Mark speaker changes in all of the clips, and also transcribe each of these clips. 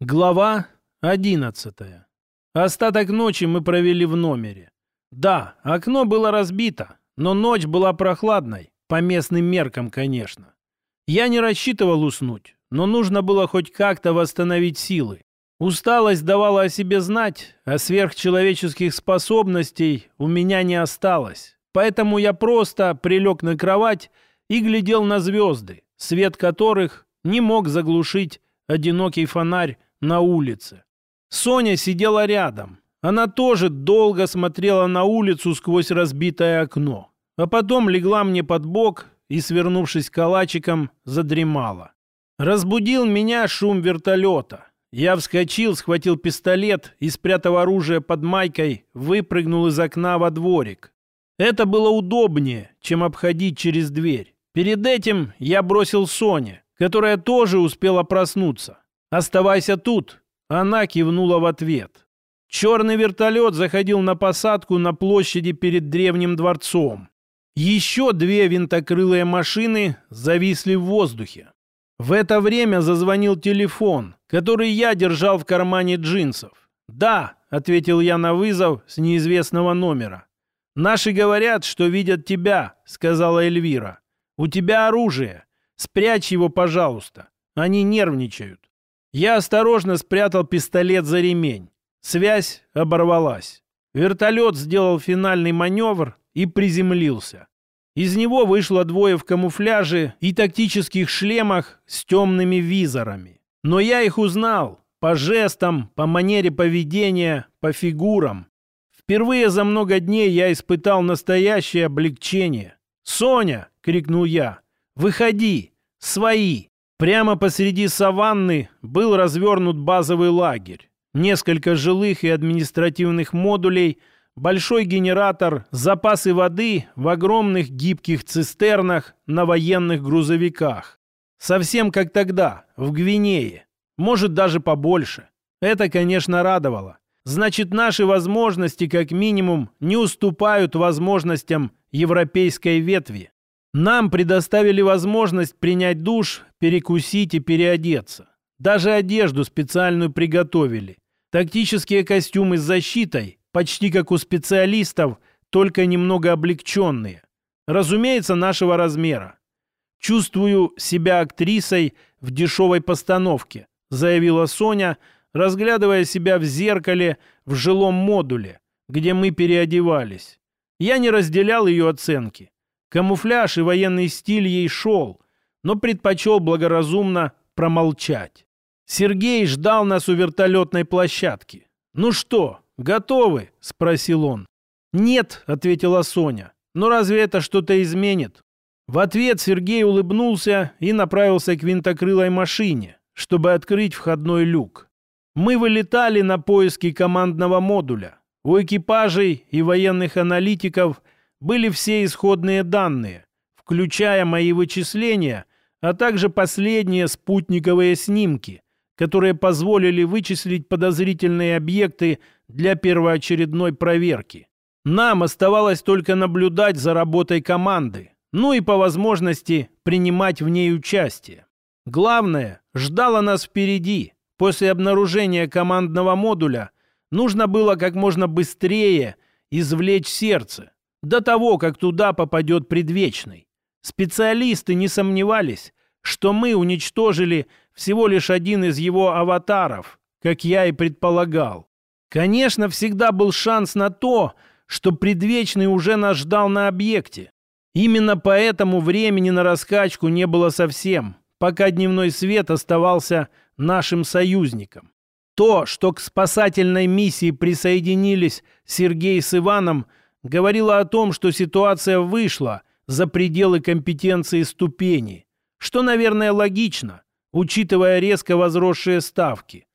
Speaker 1: Глава 11. Остаток ночи мы провели в номере. Да, окно было разбито, но ночь была прохладной, по местным меркам, конечно. Я не рассчитывал уснуть, но нужно было хоть как-то восстановить силы. Усталость давала о себе знать, а сверхчеловеческих способностей у меня не осталось. Поэтому я просто прилег на кровать и глядел на звезды, свет которых не мог заглушить одинокий фонарь на улице. Соня сидела рядом. Она тоже долго смотрела на улицу сквозь разбитое окно. А потом легла мне под бок и, свернувшись калачиком, задремала. Разбудил меня шум вертолета. Я вскочил, схватил пистолет и, спрятав оружие под майкой, выпрыгнул из окна во дворик. Это было удобнее, чем обходить через дверь. Перед этим я бросил Соне, которая тоже успела проснуться. «Оставайся тут!» Она кивнула в ответ. Черный вертолет заходил на посадку на площади перед древним дворцом. Еще две винтокрылые машины зависли в воздухе. В это время зазвонил телефон, который я держал в кармане джинсов. «Да», — ответил я на вызов с неизвестного номера. «Наши говорят, что видят тебя», — сказала Эльвира. «У тебя оружие. Спрячь его, пожалуйста. Они нервничают». Я осторожно спрятал пистолет за ремень. Связь оборвалась. Вертолет сделал финальный маневр и приземлился. Из него вышло двое в камуфляже и тактических шлемах с темными визорами. Но я их узнал по жестам, по манере поведения, по фигурам. Впервые за много дней я испытал настоящее облегчение. «Соня!» — крикнул я. «Выходи! Свои!» Прямо посреди саванны был развернут базовый лагерь. Несколько жилых и административных модулей, большой генератор, запасы воды в огромных гибких цистернах на военных грузовиках. Совсем как тогда, в Гвинее. Может, даже побольше. Это, конечно, радовало. Значит, наши возможности, как минимум, не уступают возможностям европейской ветви. Нам предоставили возможность принять душ, перекусить и переодеться. Даже одежду специальную приготовили. Тактические костюмы с защитой, почти как у специалистов, только немного облегченные. Разумеется, нашего размера. «Чувствую себя актрисой в дешевой постановке», заявила Соня, разглядывая себя в зеркале в жилом модуле, где мы переодевались. Я не разделял ее оценки. Камуфляж и военный стиль ей шел, но предпочел благоразумно промолчать. Сергей ждал нас у вертолетной площадки. «Ну что, готовы?» – спросил он. «Нет», – ответила Соня. «Но разве это что-то изменит?» В ответ Сергей улыбнулся и направился к винтокрылой машине, чтобы открыть входной люк. Мы вылетали на поиски командного модуля. У экипажей и военных аналитиков – были все исходные данные, включая мои вычисления, а также последние спутниковые снимки, которые позволили вычислить подозрительные объекты для первоочередной проверки. Нам оставалось только наблюдать за работой команды, ну и по возможности принимать в ней участие. Главное, ждало нас впереди. После обнаружения командного модуля нужно было как можно быстрее извлечь сердце, до того, как туда попадет предвечный. Специалисты не сомневались, что мы уничтожили всего лишь один из его аватаров, как я и предполагал. Конечно, всегда был шанс на то, что предвечный уже нас ждал на объекте. Именно поэтому времени на раскачку не было совсем, пока дневной свет оставался нашим союзником. То, что к спасательной миссии присоединились Сергей с Иваном – говорила о том, что ситуация вышла за пределы компетенции ступени, что, наверное, логично, учитывая резко возросшие ставки.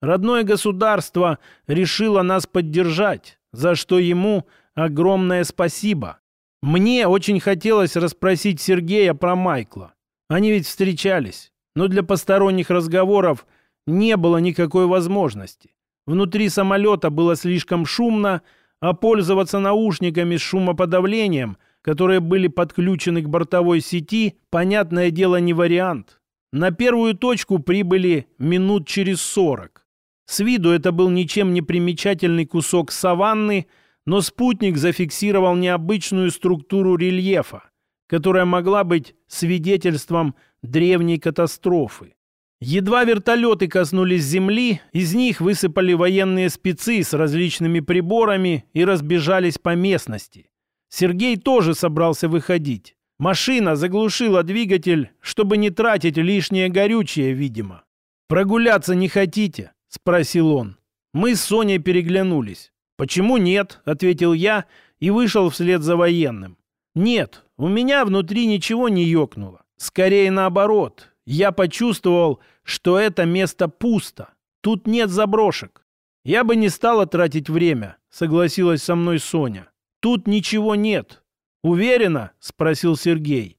Speaker 1: Родное государство решило нас поддержать, за что ему огромное спасибо. Мне очень хотелось расспросить Сергея про Майкла. Они ведь встречались, но для посторонних разговоров не было никакой возможности. Внутри самолета было слишком шумно, а пользоваться наушниками с шумоподавлением, которые были подключены к бортовой сети, понятное дело, не вариант. На первую точку прибыли минут через сорок. С виду это был ничем не примечательный кусок саванны, но спутник зафиксировал необычную структуру рельефа, которая могла быть свидетельством древней катастрофы. Едва вертолеты коснулись земли, из них высыпали военные спецы с различными приборами и разбежались по местности. Сергей тоже собрался выходить. Машина заглушила двигатель, чтобы не тратить лишнее горючее, видимо. «Прогуляться не хотите?» — спросил он. Мы с Соней переглянулись. «Почему нет?» — ответил я и вышел вслед за военным. «Нет, у меня внутри ничего не ёкнуло. Скорее наоборот. Я почувствовал, что это место пусто. Тут нет заброшек. Я бы не стала тратить время, согласилась со мной Соня. Тут ничего нет. Уверена? спросил Сергей.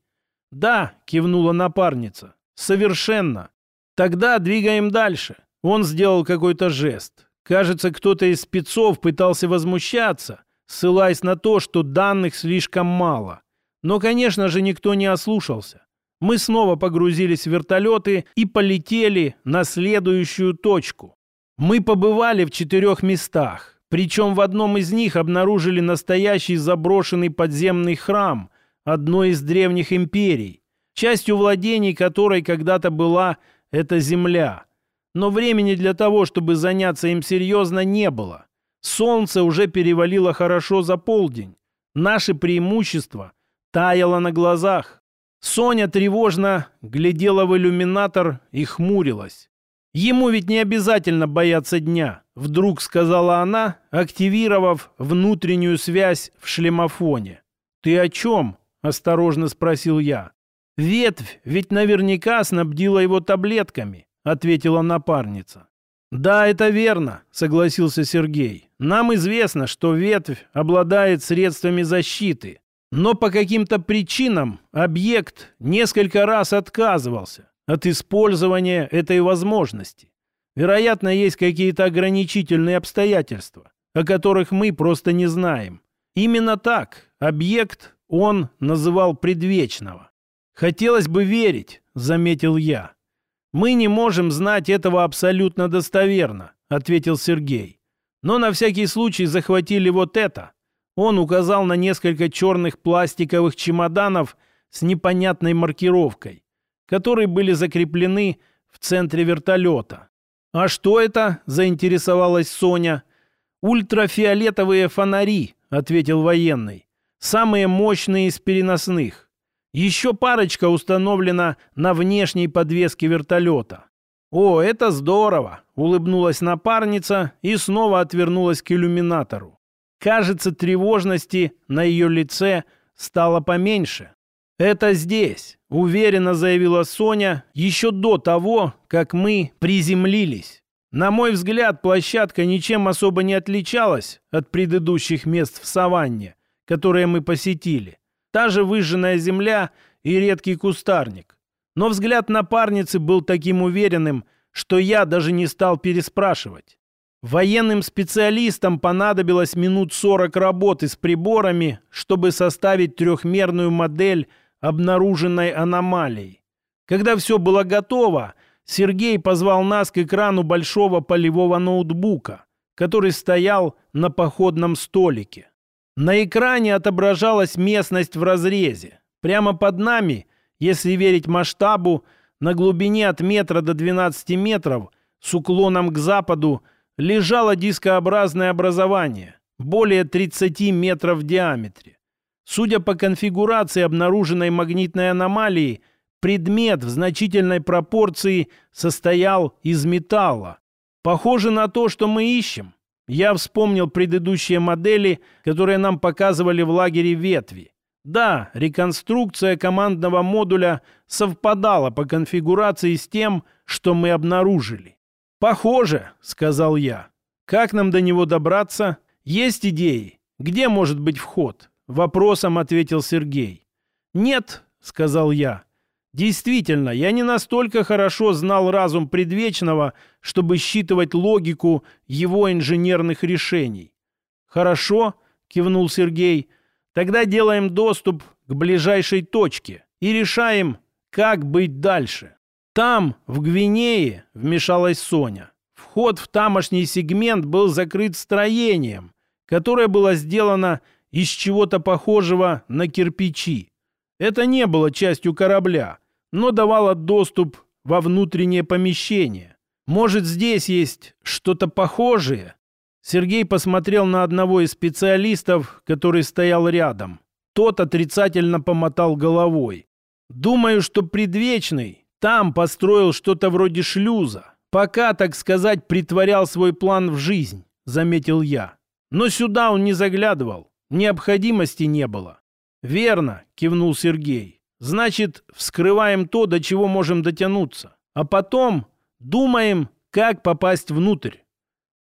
Speaker 1: Да, кивнула напарница. Совершенно. Тогда двигаем дальше. Он сделал какой-то жест. Кажется, кто-то из спецов пытался возмущаться, ссылаясь на то, что данных слишком мало. Но, конечно же, никто не ослушался. Мы снова погрузились в вертолеты и полетели на следующую точку. Мы побывали в четырех местах, причем в одном из них обнаружили настоящий заброшенный подземный храм одной из древних империй, частью владений которой когда-то была эта земля. Но времени для того, чтобы заняться им серьезно, не было. Солнце уже перевалило хорошо за полдень. Наше преимущество таяло на глазах. Соня тревожно глядела в иллюминатор и хмурилась. «Ему ведь не обязательно бояться дня», — вдруг сказала она, активировав внутреннюю связь в шлемофоне. «Ты о чем?» — осторожно спросил я. «Ветвь ведь наверняка снабдила его таблетками», — ответила напарница. «Да, это верно», — согласился Сергей. «Нам известно, что ветвь обладает средствами защиты, но по каким-то причинам объект несколько раз отказывался от использования этой возможности. Вероятно, есть какие-то ограничительные обстоятельства, о которых мы просто не знаем. Именно так объект он называл предвечного. «Хотелось бы верить», — заметил я. «Мы не можем знать этого абсолютно достоверно», — ответил Сергей. «Но на всякий случай захватили вот это». Он указал на несколько черных пластиковых чемоданов с непонятной маркировкой, которые были закреплены в центре вертолета. «А что это?» – заинтересовалась Соня. «Ультрафиолетовые фонари», – ответил военный. «Самые мощные из переносных. Еще парочка установлена на внешней подвеске вертолета». «О, это здорово!» – улыбнулась напарница и снова отвернулась к иллюминатору. Кажется, тревожности на ее лице стало поменьше. «Это здесь», — уверенно заявила Соня еще до того, как мы приземлились. На мой взгляд, площадка ничем особо не отличалась от предыдущих мест в саванне, которые мы посетили. Та же выжженная земля и редкий кустарник. Но взгляд напарницы был таким уверенным, что я даже не стал переспрашивать. Военным специалистам понадобилось минут 40 работы с приборами, чтобы составить трехмерную модель обнаруженной аномалии. Когда все было готово, Сергей позвал нас к экрану большого полевого ноутбука, который стоял на походном столике. На экране отображалась местность в разрезе. Прямо под нами, если верить масштабу, на глубине от метра до 12 метров, с уклоном к западу, лежало дискообразное образование, более 30 метров в диаметре. Судя по конфигурации обнаруженной магнитной аномалии, предмет в значительной пропорции состоял из металла. Похоже на то, что мы ищем. Я вспомнил предыдущие модели, которые нам показывали в лагере ветви. Да, реконструкция командного модуля совпадала по конфигурации с тем, что мы обнаружили. «Похоже», — сказал я. «Как нам до него добраться? Есть идеи? Где может быть вход?» Вопросом ответил Сергей. «Нет», — сказал я. «Действительно, я не настолько хорошо знал разум предвечного, чтобы считывать логику его инженерных решений». «Хорошо», — кивнул Сергей. «Тогда делаем доступ к ближайшей точке и решаем, как быть дальше». Там, в Гвинее, вмешалась Соня. Вход в тамошний сегмент был закрыт строением, которое было сделано из чего-то похожего на кирпичи. Это не было частью корабля, но давало доступ во внутреннее помещение. Может, здесь есть что-то похожее? Сергей посмотрел на одного из специалистов, который стоял рядом. Тот отрицательно помотал головой. Думаю, что предвечный там построил что-то вроде шлюза. Пока, так сказать, притворял свой план в жизнь, заметил я. Но сюда он не заглядывал. Необходимости не было. Верно, кивнул Сергей. Значит, вскрываем то, до чего можем дотянуться. А потом думаем, как попасть внутрь.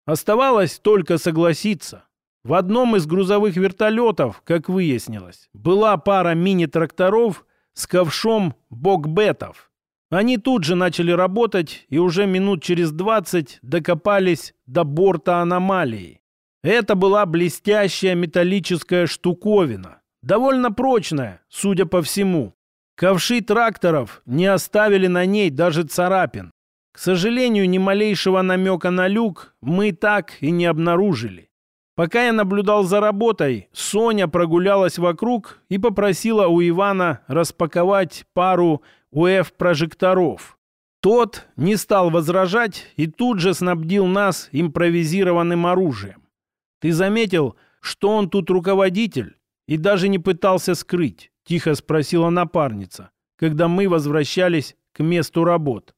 Speaker 1: Оставалось только согласиться. В одном из грузовых вертолетов, как выяснилось, была пара мини-тракторов с ковшом бокбетов. Они тут же начали работать и уже минут через двадцать докопались до борта аномалии. Это была блестящая металлическая штуковина, довольно прочная, судя по всему. Ковши тракторов не оставили на ней даже царапин. К сожалению, ни малейшего намека на люк мы так и не обнаружили. Пока я наблюдал за работой, Соня прогулялась вокруг и попросила у Ивана распаковать пару УФ-прожекторов. Тот не стал возражать и тут же снабдил нас импровизированным оружием. Ты заметил, что он тут руководитель и даже не пытался скрыть? Тихо спросила напарница, когда мы возвращались к месту работ.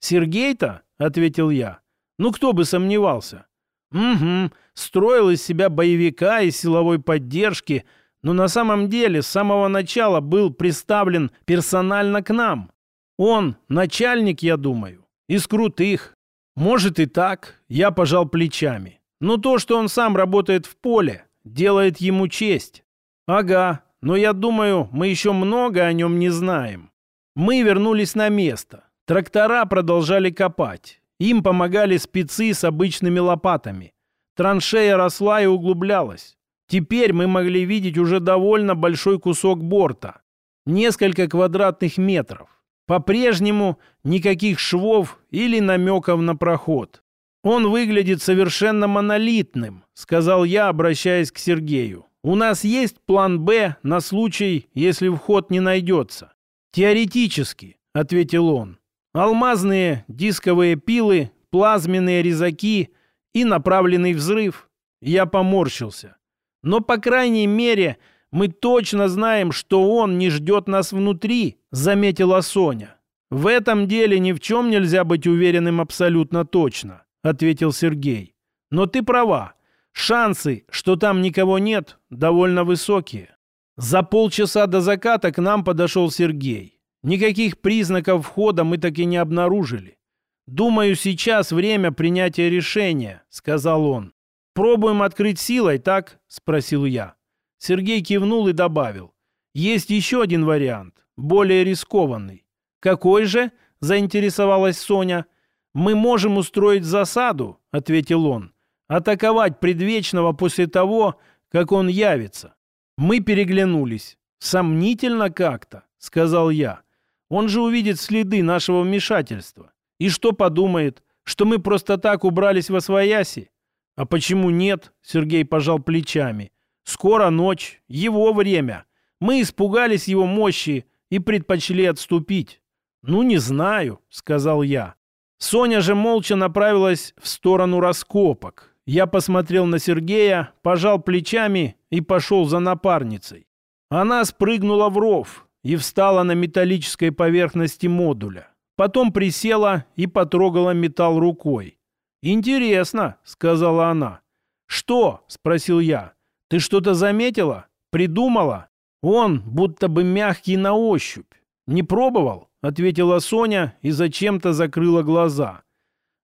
Speaker 1: «Сергей-то?» — ответил я. «Ну, кто бы сомневался?» «Угу, строил из себя боевика и силовой поддержки, но на самом деле с самого начала был представлен персонально к нам. Он начальник, я думаю, из крутых. Может и так, я пожал плечами. Но то, что он сам работает в поле, делает ему честь. Ага, но я думаю, мы еще много о нем не знаем. Мы вернулись на место. Трактора продолжали копать. Им помогали спецы с обычными лопатами. Траншея росла и углублялась. Теперь мы могли видеть уже довольно большой кусок борта. Несколько квадратных метров. По-прежнему никаких швов или намеков на проход. «Он выглядит совершенно монолитным», — сказал я, обращаясь к Сергею. «У нас есть план «Б» на случай, если вход не найдется». «Теоретически», — ответил он. «Алмазные дисковые пилы, плазменные резаки и направленный взрыв». Я поморщился. Но, по крайней мере, мы точно знаем, что он не ждет нас внутри, заметила Соня. В этом деле ни в чем нельзя быть уверенным абсолютно точно, ответил Сергей. Но ты права. Шансы, что там никого нет, довольно высокие. За полчаса до заката к нам подошел Сергей. Никаких признаков входа мы так и не обнаружили. «Думаю, сейчас время принятия решения», — сказал он. «Пробуем открыть силой, так?» — спросил я. Сергей кивнул и добавил. «Есть еще один вариант, более рискованный». «Какой же?» — заинтересовалась Соня. «Мы можем устроить засаду», — ответил он. «Атаковать предвечного после того, как он явится». Мы переглянулись. «Сомнительно как-то», — сказал я. «Он же увидит следы нашего вмешательства. И что подумает? Что мы просто так убрались во свояси? «А почему нет?» — Сергей пожал плечами. «Скоро ночь, его время. Мы испугались его мощи и предпочли отступить». «Ну, не знаю», — сказал я. Соня же молча направилась в сторону раскопок. Я посмотрел на Сергея, пожал плечами и пошел за напарницей. Она спрыгнула в ров и встала на металлической поверхности модуля. Потом присела и потрогала металл рукой. «Интересно», — сказала она. «Что?» — спросил я. «Ты что-то заметила? Придумала?» «Он будто бы мягкий на ощупь». «Не пробовал?» — ответила Соня и зачем-то закрыла глаза.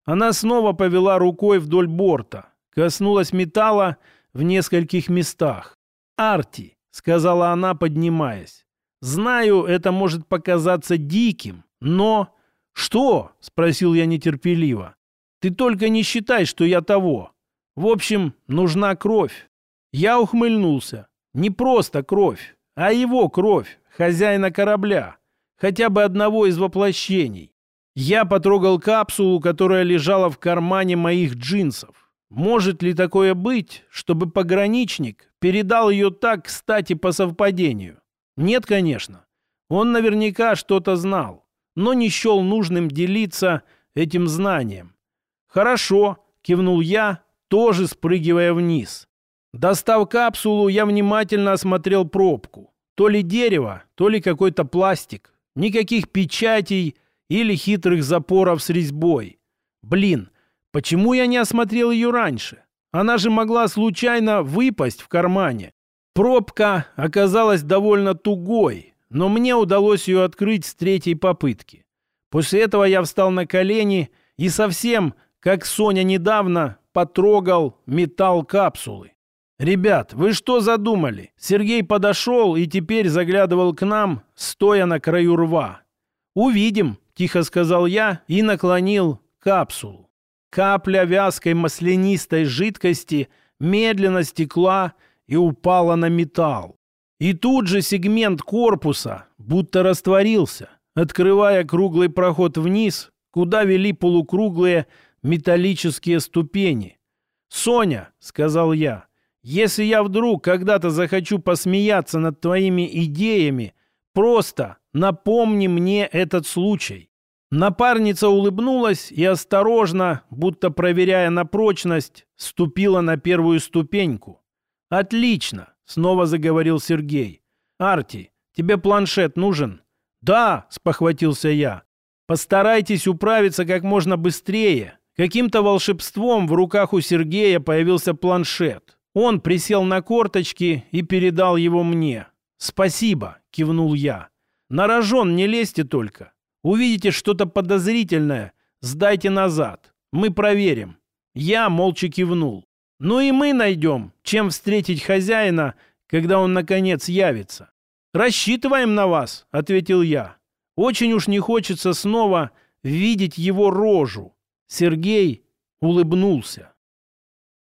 Speaker 1: Она снова повела рукой вдоль борта, коснулась металла в нескольких местах. «Арти», — сказала она, поднимаясь. «Знаю, это может показаться диким, но...» «Что?» — спросил я нетерпеливо. Ты только не считай, что я того. В общем, нужна кровь. Я ухмыльнулся. Не просто кровь, а его кровь, хозяина корабля. Хотя бы одного из воплощений. Я потрогал капсулу, которая лежала в кармане моих джинсов. Может ли такое быть, чтобы пограничник передал ее так, кстати, по совпадению? Нет, конечно. Он наверняка что-то знал, но не счел нужным делиться этим знанием. «Хорошо», — кивнул я, тоже спрыгивая вниз. Достав капсулу, я внимательно осмотрел пробку. То ли дерево, то ли какой-то пластик. Никаких печатей или хитрых запоров с резьбой. Блин, почему я не осмотрел ее раньше? Она же могла случайно выпасть в кармане. Пробка оказалась довольно тугой, но мне удалось ее открыть с третьей попытки. После этого я встал на колени и совсем, как Соня недавно, потрогал металл капсулы. «Ребят, вы что задумали?» Сергей подошел и теперь заглядывал к нам, стоя на краю рва. «Увидим», — тихо сказал я и наклонил капсулу. Капля вязкой маслянистой жидкости медленно стекла и упала на металл. И тут же сегмент корпуса будто растворился, открывая круглый проход вниз, куда вели полукруглые металлические ступени. «Соня», — сказал я, — если я вдруг когда-то захочу посмеяться над твоими идеями, просто напомни мне этот случай». Напарница улыбнулась и осторожно, будто проверяя на прочность, ступила на первую ступеньку. «Отлично!» — снова заговорил Сергей. «Арти, тебе планшет нужен?» «Да!» — спохватился я. «Постарайтесь управиться как можно быстрее». Каким-то волшебством в руках у Сергея появился планшет. Он присел на корточки и передал его мне. «Спасибо», — кивнул я. «На рожон не лезьте только. Увидите что-то подозрительное, сдайте назад. Мы проверим». Я молча кивнул. «Ну и мы найдем, чем встретить хозяина, когда он, наконец, явится». «Рассчитываем на вас», — ответил я. «Очень уж не хочется снова видеть его рожу». Сергей улыбнулся.